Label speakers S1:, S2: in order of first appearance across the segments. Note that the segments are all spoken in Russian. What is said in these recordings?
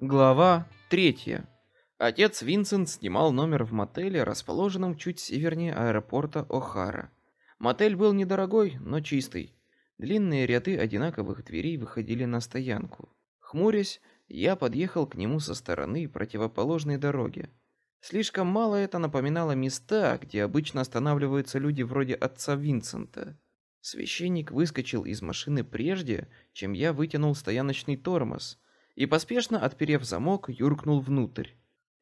S1: Глава третья. Отец Винсент снимал номер в мотеле, расположенном чуть севернее аэропорта О'Хара. Мотель был недорогой, но чистый. Длинные ряды одинаковых дверей выходили на стоянку. Хмурясь, я подъехал к нему со стороны противоположной дороги. Слишком мало это напоминало места, где обычно останавливаются люди вроде отца Винсента. Священник выскочил из машины прежде, чем я вытянул стояночный тормоз и поспешно отперев замок, юркнул внутрь.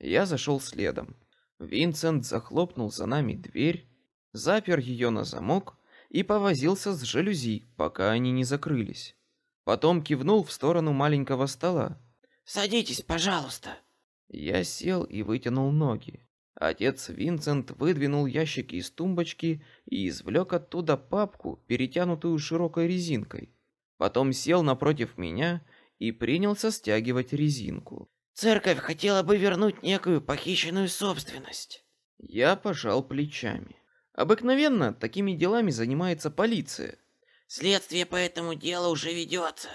S1: Я зашел следом. Винсент захлопнул за нами дверь, запер ее на замок и повозился с жалюзи, пока они не закрылись. Потом кивнул в сторону маленького стола.
S2: Садитесь, пожалуйста.
S1: Я сел и вытянул ноги. Отец Винсент выдвинул ящики из тумбочки и извлек оттуда папку, перетянутую широкой резинкой. Потом сел напротив меня и принялся стягивать резинку.
S2: Церковь хотела бы вернуть некую похищенную собственность.
S1: Я пожал плечами. Обыкновенно такими делами занимается полиция.
S2: Следствие по этому делу уже ведется,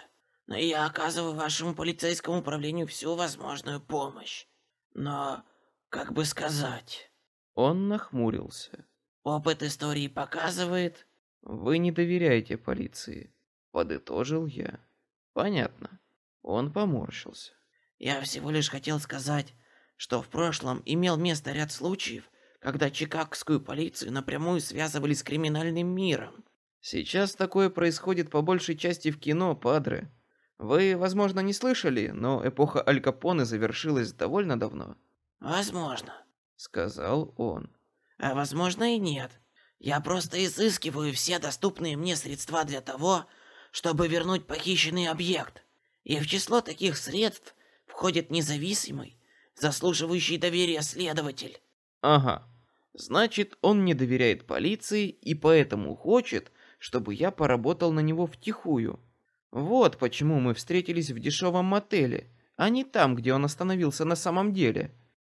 S2: но я оказываю вашему полицейскому управлению всю возможную помощь. Но, как бы сказать...
S1: Он нахмурился.
S2: Опыт истории показывает...
S1: Вы не доверяете полиции, подытожил я. Понятно. Он поморщился.
S2: Я всего лишь хотел сказать, что в прошлом имел место ряд случаев, когда чикагскую полицию напрямую связывали с криминальным миром.
S1: Сейчас такое происходит по большей части в кино, падре. Вы, возможно, не слышали, но эпоха Аль Капоне завершилась довольно давно.
S2: Возможно,
S1: сказал он.
S2: А возможно и нет. Я просто изыскиваю все доступные мне средства для того, чтобы вернуть похищенный объект. И в число таких средств входит независимый, заслуживающий доверия следователь.
S1: Ага. Значит, он не доверяет полиции и поэтому хочет, чтобы я поработал на него втихую. Вот почему мы встретились в дешевом мотеле, а не там, где он остановился на самом деле.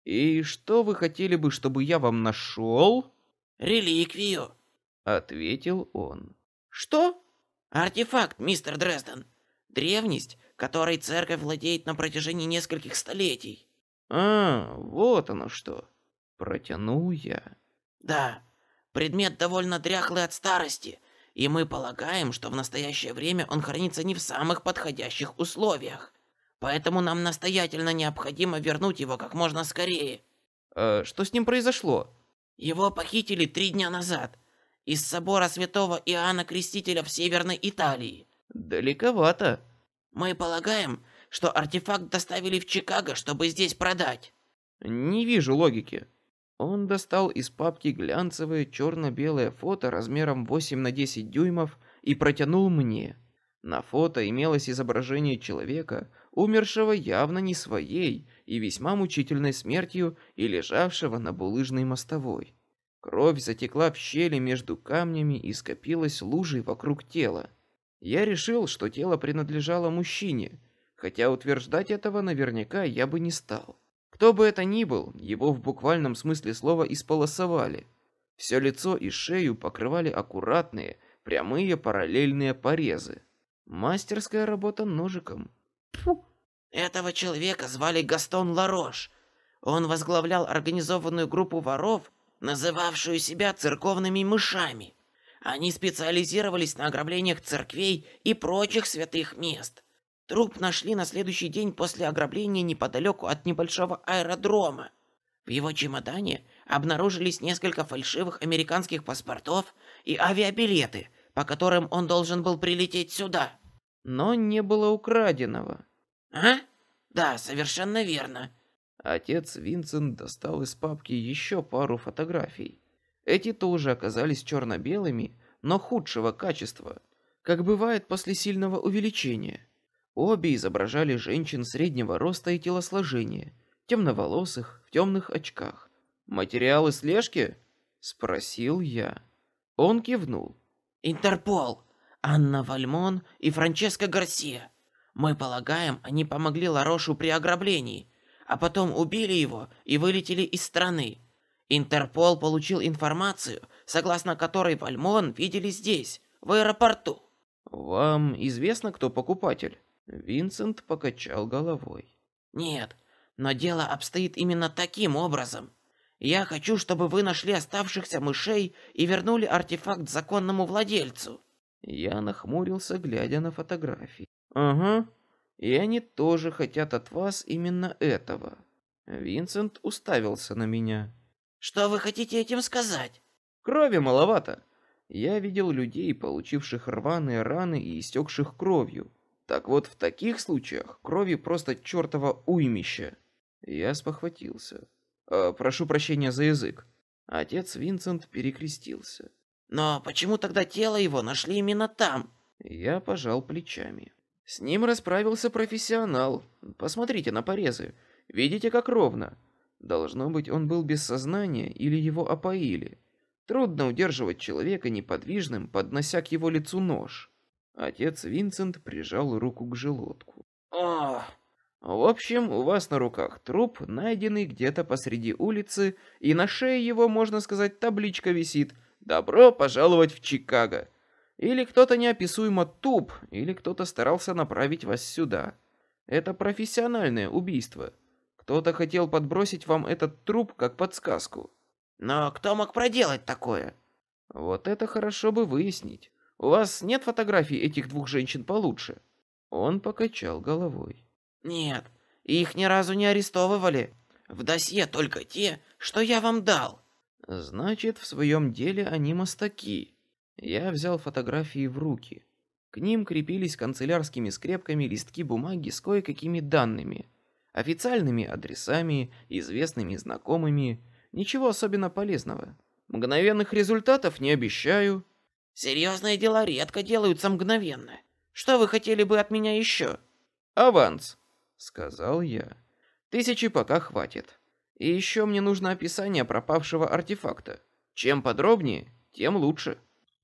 S1: И что вы хотели бы, чтобы я вам нашел?
S2: Реликвию,
S1: ответил он.
S2: Что? Артефакт, мистер Дрезден. Древность, которой церковь владеет на протяжении нескольких столетий.
S1: А, вот оно что. Протянул я.
S2: Да, предмет довольно дряхлый от старости, и мы полагаем, что в настоящее время он хранится не в самых подходящих условиях. Поэтому нам настоятельно необходимо вернуть его как можно скорее.
S1: А что с ним произошло?
S2: Его похитили три дня назад из собора Святого Иоанна Крестителя в Северной Италии.
S1: Далековато.
S2: Мы полагаем, что артефакт доставили в Чикаго, чтобы здесь продать.
S1: Не вижу логики. Он достал из папки глянцевое черно-белое фото размером 8 на 10 дюймов и протянул мне. На фото имелось изображение человека, умершего явно не своей и весьма мучительной смертью и лежавшего на булыжной мостовой. Кровь затекла в щели между камнями и скопилась лужей вокруг тела. Я решил, что тело принадлежало мужчине, хотя утверждать этого наверняка я бы не стал. Кто бы это ни был, его в буквальном смысле слова исполосовали. Все лицо и шею покрывали аккуратные, прямые параллельные порезы. Мастерская работа ножиком.
S2: Фу. Этого человека звали Гастон Ларош. Он возглавлял организованную группу воров называвшую себя церковными мышами. Они специализировались на ограблениях церквей и прочих святых мест. Труп нашли на следующий день после ограбления неподалеку от небольшого аэродрома. В его чемодане обнаружились несколько фальшивых американских паспортов и авиабилеты, по которым он должен был прилететь сюда.
S1: Но не было украденного.
S2: А? Да, совершенно верно.
S1: Отец Винсент достал из папки еще пару фотографий. Эти тоже оказались черно-белыми, но худшего качества, как бывает после сильного увеличения. Обе изображали женщин среднего роста и телосложения, темноволосых, в темных очках. Материалы слежки? спросил я. Он кивнул.
S2: Интерпол, Анна Вальмон и Франческа Гарсия. Мы полагаем, они помогли Ларошу при ограблении а потом убили его и вылетели из страны. Интерпол получил информацию, согласно которой Вальмон видели здесь, в аэропорту.
S1: Вам известно, кто покупатель? Винсент покачал головой.
S2: Нет, но дело обстоит именно таким образом. Я хочу, чтобы вы нашли оставшихся мышей и вернули артефакт законному владельцу.
S1: Я нахмурился, глядя на фотографии. Ага. И они тоже хотят от вас именно этого. Винсент уставился на меня.
S2: Что вы хотите этим сказать?
S1: Крови маловато. Я видел людей, получивших рваные раны и истекших кровью. Так вот, в таких случаях крови просто чертова уймище. Я спохватился. Э, прошу прощения за язык. Отец Винсент перекрестился.
S2: Но почему тогда тело его нашли именно там?
S1: Я пожал плечами. С ним расправился профессионал. Посмотрите на порезы. Видите, как ровно? Должно быть, он был без сознания или его опоили. Трудно удерживать человека неподвижным, поднося к его лицу нож. Отец Винсент прижал руку к желудку.
S2: О,
S1: в общем, у вас на руках труп, найденный где-то посреди улицы, и на шее его, можно сказать, табличка висит: "Добро пожаловать в Чикаго". Или кто-то неописуемо туп, или кто-то старался направить вас сюда. Это профессиональное убийство. Кто-то хотел подбросить вам этот труп как подсказку.
S2: Но кто мог проделать такое?
S1: Вот это хорошо бы выяснить. У вас нет фотографий этих двух женщин получше? Он покачал головой.
S2: Нет, их ни разу не арестовывали. В досье только те, что я вам дал.
S1: Значит, в своем деле они мастаки. Я взял фотографии в руки. К ним крепились канцелярскими скрепками листки бумаги с кое-какими данными, официальными адресами, известными знакомыми, ничего особенно полезного. Мгновенных результатов не обещаю.
S2: Серьезные дела редко делаются мгновенно. Что вы хотели бы от меня еще?
S1: Аванс, сказал я. Тысячи пока хватит. И еще мне нужно описание пропавшего артефакта. Чем подробнее, тем лучше.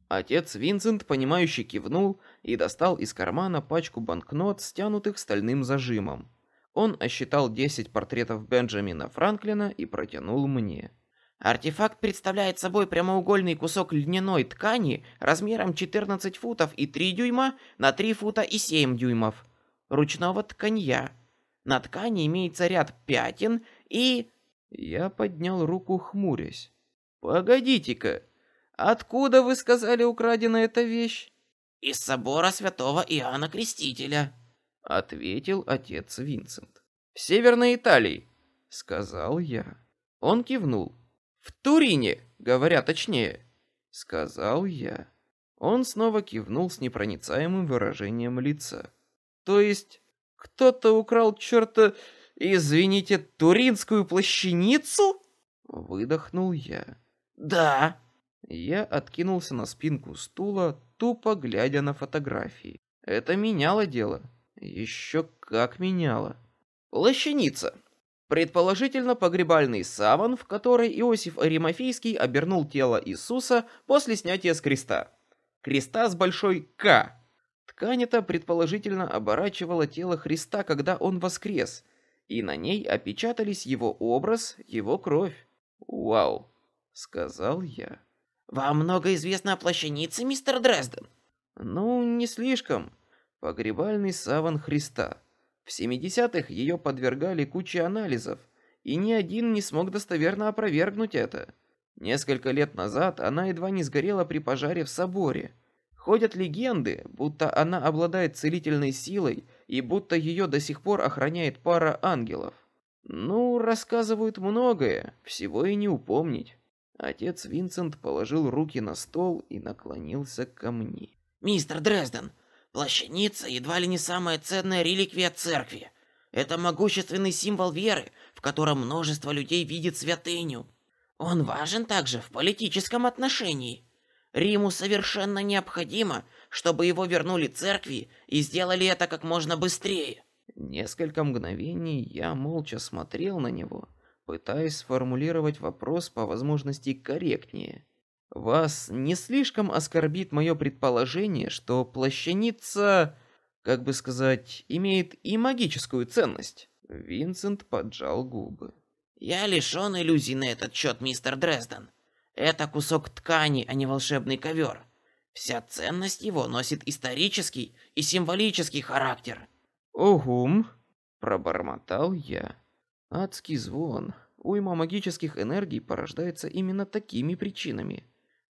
S1: Отец Винсент, понимающе кивнул и достал из кармана пачку банкнот, стянутых стальным зажимом. Он осчитал 10 портретов Бенджамина Франклина и протянул мне.
S2: Артефакт представляет собой прямоугольный кусок льняной ткани размером 14 футов и 3 дюйма на 3 фута и 7 дюймов. Ручного тканья. На ткани имеется ряд пятен и...
S1: Я поднял руку, хмурясь. Погодите-ка, откуда вы сказали украдена эта вещь?
S2: Из собора святого Иоанна Крестителя,
S1: ответил отец Винсент. В Северной Италии, сказал я. Он кивнул. В Турине, говоря точнее, сказал я. Он снова кивнул с непроницаемым выражением лица. То есть кто-то украл черта, извините, туринскую плащаницу? Выдохнул я.
S2: Да.
S1: Я откинулся на спинку стула, тупо глядя на фотографии. Это меняло дело. Еще как меняло. Плащаница. Предположительно, погребальный саван, в который Иосиф Аримофейский обернул тело Иисуса после снятия с креста. Креста с большой К, Ткань эта предположительно оборачивала тело Христа, когда он воскрес, и на ней опечатались его образ, его кровь. Вау, сказал я.
S2: Вам много известно о плащанице, мистер Дрезден?
S1: Ну, не слишком. Погребальный саван Христа. В 70-х ее подвергали куче анализов, и ни один не смог достоверно опровергнуть это. Несколько лет назад она едва не сгорела при пожаре в соборе. Ходят легенды, будто она обладает целительной силой и будто ее до сих пор охраняет пара ангелов. Ну, рассказывают многое, всего и не упомнить. Отец Винсент положил руки на стол и наклонился ко мне.
S2: Мистер Дрезден, плащаница едва ли не самая ценная реликвия церкви. Это могущественный символ веры, в котором множество людей видит святыню. Он важен также в политическом отношении. Риму совершенно необходимо, чтобы его вернули церкви и сделали это как можно быстрее.
S1: Несколько мгновений я молча смотрел на него, пытаясь сформулировать вопрос по возможности корректнее. Вас не слишком оскорбит мое предположение, что плащаница, как бы сказать, имеет и магическую ценность? Винсент поджал губы.
S2: Я лишён иллюзий на этот счет, мистер Дрезден. Это кусок ткани, а не волшебный ковер. Вся ценность его носит исторический и символический характер.
S1: Огум, Пробормотал я. Адский звон. Уйма магических энергий порождается именно такими причинами.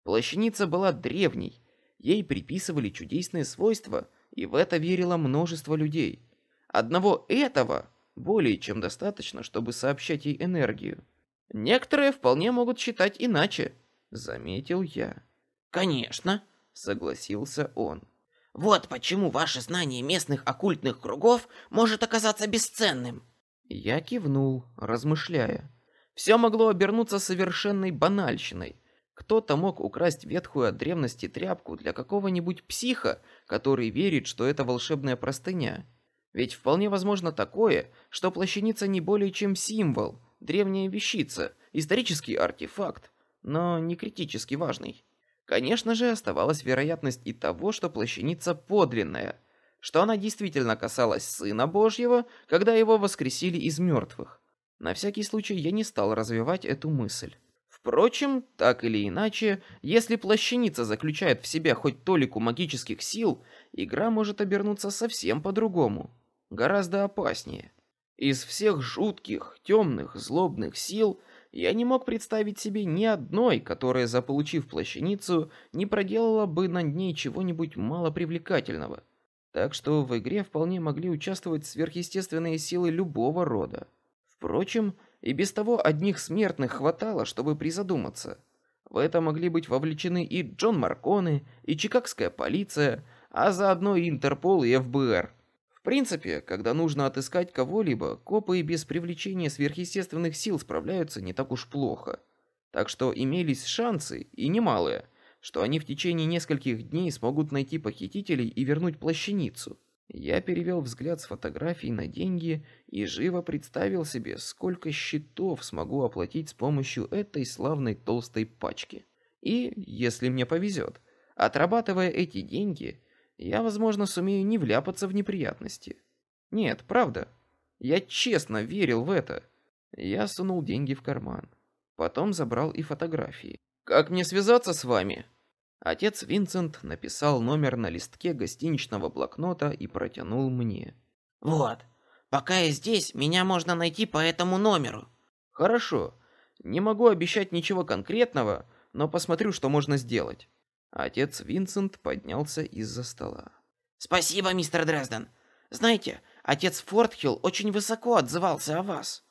S1: Плащаница была древней, ей приписывали чудесные свойства, и в это верило множество людей. Одного этого более чем достаточно, чтобы сообщать ей энергию. Некоторые вполне могут считать иначе, заметил я.
S2: Конечно,
S1: согласился он.
S2: Вот почему ваше знание местных оккультных кругов может оказаться бесценным.
S1: Я кивнул, размышляя. Все могло обернуться совершенной банальщиной. Кто-то мог украсть ветхую от древности тряпку для какого-нибудь психа, который верит, что это волшебная простыня. Ведь вполне возможно такое, что плащаница не более чем символ, древняя вещица, исторический артефакт, но не критически важный. Конечно же, оставалась вероятность и того, что плащаница подлинная, что она действительно касалась Сына Божьего, когда его воскресили из мертвых. На всякий случай я не стал развивать эту мысль. Впрочем, так или иначе, если плащаница заключает в себе хоть толику магических сил, игра может обернуться совсем по-другому, гораздо опаснее. Из всех жутких, темных, злобных сил я не мог представить себе ни одной, которая, заполучив плащаницу, не проделала бы над ней чего-нибудь малопривлекательного. Так что в игре вполне могли участвовать сверхъестественные силы любого рода. Впрочем, и без того одних смертных хватало, чтобы призадуматься. В это могли быть вовлечены и Джон Марконы, и Чикагская полиция, а заодно и Интерпол и ФБР принципе, когда нужно отыскать кого-либо, копы и без привлечения сверхъестественных сил справляются не так уж плохо. Так что имелись шансы, и немалые, что они в течение нескольких дней смогут найти похитителей и вернуть плащаницу. Я перевел взгляд с фотографий на деньги и живо представил себе, сколько счетов смогу оплатить с помощью этой славной толстой пачки. И, если мне повезет, отрабатывая эти деньги, я, возможно, сумею не вляпаться в неприятности. Нет, правда. Я честно верил в это. Я сунул деньги в карман. Потом забрал и фотографии. Как мне связаться с вами? Отец Винсент написал номер на листке гостиничного блокнота и протянул мне.
S2: Вот. Пока я здесь, меня можно найти по этому номеру.
S1: Хорошо. Не могу обещать ничего конкретного, но посмотрю, что можно сделать. Отец Винсент поднялся из-за стола.
S2: Спасибо, мистер Дрезден. Знаете, отец Фортхилл очень высоко отзывался о вас.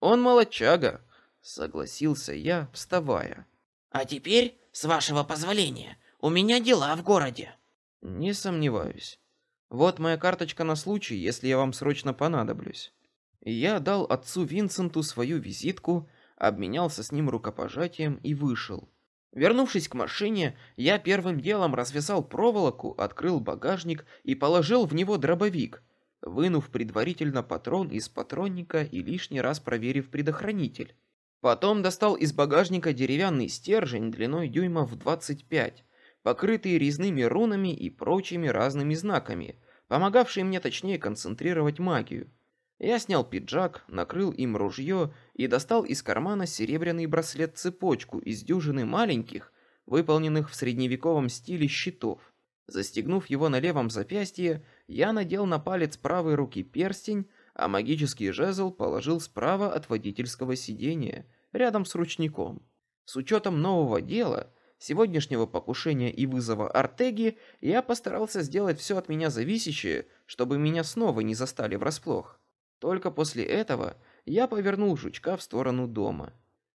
S1: Он молодчага, согласился я, вставая.
S2: А теперь, с вашего позволения, у меня дела в городе.
S1: Не сомневаюсь. Вот моя карточка на случай, если я вам срочно понадоблюсь. Я дал отцу Винсенту свою визитку, обменялся с ним рукопожатием и вышел. Вернувшись к машине, я первым делом развязал проволоку, открыл багажник и положил в него дробовик, вынув предварительно патрон из патронника и лишний раз проверив предохранитель. Потом достал из багажника деревянный стержень длиной дюймов 25, покрытый резными рунами и прочими разными знаками, помогавший мне точнее концентрировать магию. Я снял пиджак, накрыл им ружье и достал из кармана серебряный браслет-цепочку из дюжины маленьких, выполненных в средневековом стиле щитов. Застегнув его на левом запястье, я надел на палец правой руки перстень, а магический жезл положил справа от водительского сидения, рядом с ручником. С учетом нового дела, сегодняшнего покушения и вызова Артеги, я постарался сделать все от меня зависящее, чтобы меня снова не застали врасплох. Только после этого я повернул жучка в сторону дома.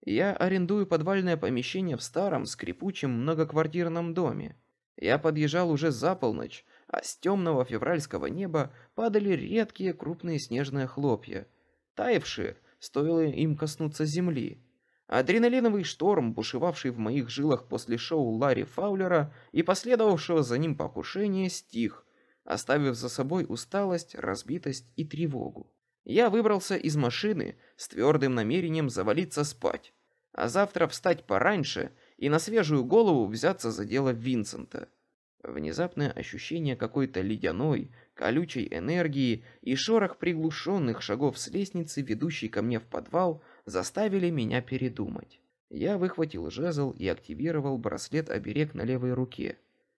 S1: Я арендую подвальное помещение в старом скрипучем многоквартирном доме. Я подъезжал уже за полночь, а с темного февральского неба падали редкие крупные снежные хлопья, таявшие, стоило им коснуться земли. Адреналиновый шторм, бушевавший в моих жилах после шоу Ларри Фаулера и последовавшего за ним покушения, стих, оставив за собой усталость, разбитость и тревогу. Я выбрался из машины с твердым намерением завалиться спать, а завтра встать пораньше и на свежую голову взяться за дело Винсента. Внезапное ощущение какой-то ледяной, колючей энергии и шорох приглушенных шагов с лестницы, ведущей ко мне в подвал, заставили меня передумать. Я выхватил жезл и активировал браслет-оберег на левой руке.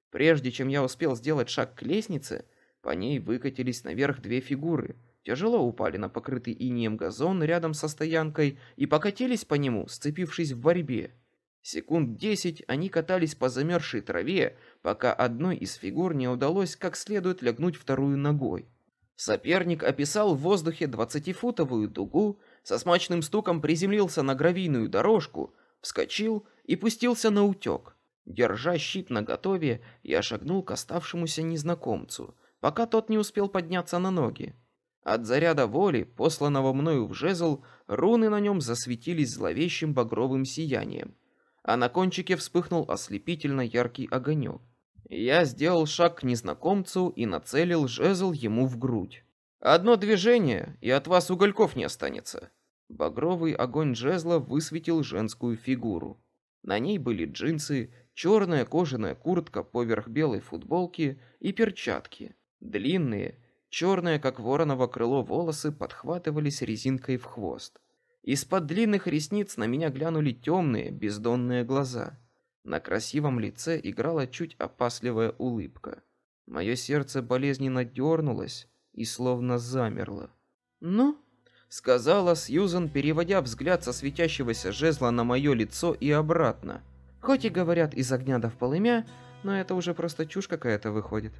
S1: Прежде чем я успел сделать шаг к лестнице, по ней выкатились наверх две фигуры, тяжело упали на покрытый инеем газон рядом со стоянкой и покатились по нему, сцепившись в борьбе. Секунд десять они катались по замерзшей траве, пока одной из фигур не удалось как следует лягнуть вторую ногой. Соперник описал в воздухе двадцатифутовую дугу, со смачным стуком приземлился на гравийную дорожку, вскочил и пустился на утек. Держа щит наготове, я шагнул к оставшемуся незнакомцу, пока тот не успел подняться на ноги. От заряда воли, посланного мною в жезл, руны на нем засветились зловещим багровым сиянием а на кончике вспыхнул ослепительно яркий огонек. Я сделал шаг к незнакомцу и нацелил жезл ему в грудь. Одно движение, и от вас угольков не останется. Багровый огонь жезла высветил женскую фигуру. На ней были джинсы, черная кожаная куртка поверх белой футболки и перчатки. Длинные, черные, как вороново крыло, волосы подхватывались резинкой в хвост. Из-под длинных ресниц на меня глянули темные, бездонные глаза. На красивом лице играла чуть опасливая улыбка. Мое сердце болезненно дернулось и словно замерло. «Ну?» — сказала Сьюзан, переводя взгляд со светящегося жезла на мое лицо и обратно. «Хоть и говорят из огня до в полымя, но это уже просто чушь какая-то выходит».